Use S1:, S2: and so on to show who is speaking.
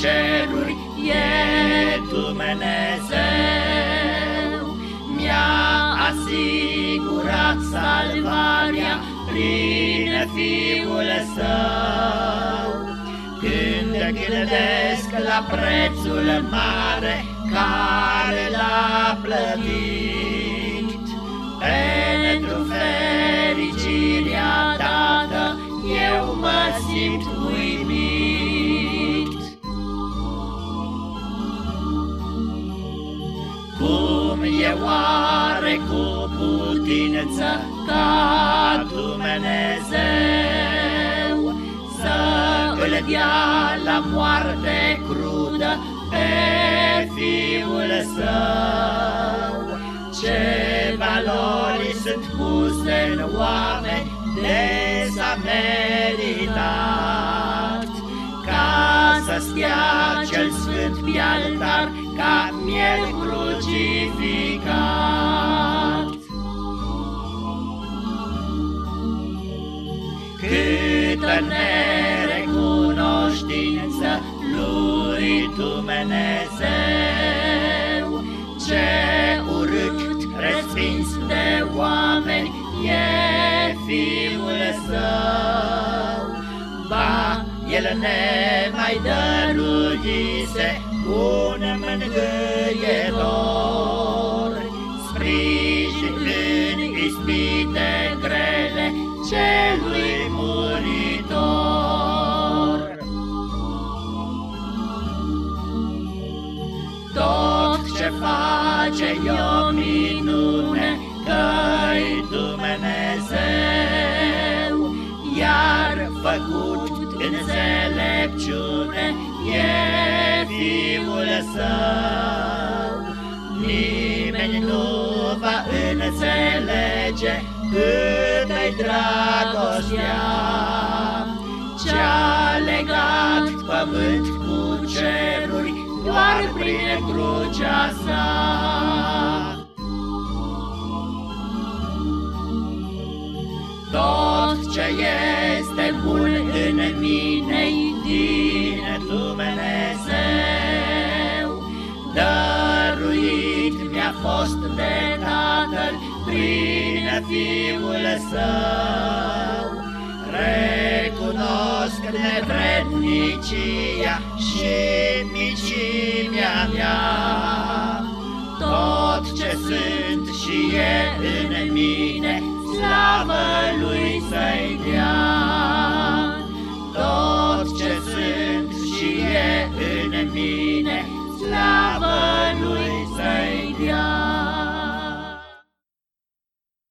S1: ceruri e Dumnezeu. Mi-a asigurat salvarea prin Fiul Său. Când gândesc la prețul mare care l-a plătit, simt uimit. Cum e oare cu putință ca Dumnezeu să îl dea la moarte crudă pe Fiul Său? Ce valori sunt puse în oameni de s-a meritat Ca să stea cel sfânt pe altar ca miel crucificat Câtă nerecunoștință lui Dumnezeu Ce urât respins de oameni e Fiul Său. Ba, El ne mai dăruise un mângâietor, sprijin în ispite grele celui muritor. Tot ce face e o minune, că-i Dumnezeu, iar făcut înțelepciune e Fiul Său. Nimeni nu va înțelege cât-i dragostea, Ce-a legat pământ cu ceruri doar prin crucea sa. Tot ce este bun în mine din Tatăl prin Fiul Său. Recunosc nevrednicia și micimea mea, Tot ce sunt și e în mine, slavă lui să-i dea. Tot ce sunt și e în mine,